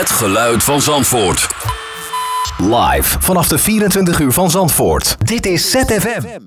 Het geluid van Zandvoort. Live vanaf de 24 uur van Zandvoort. Dit is ZFM.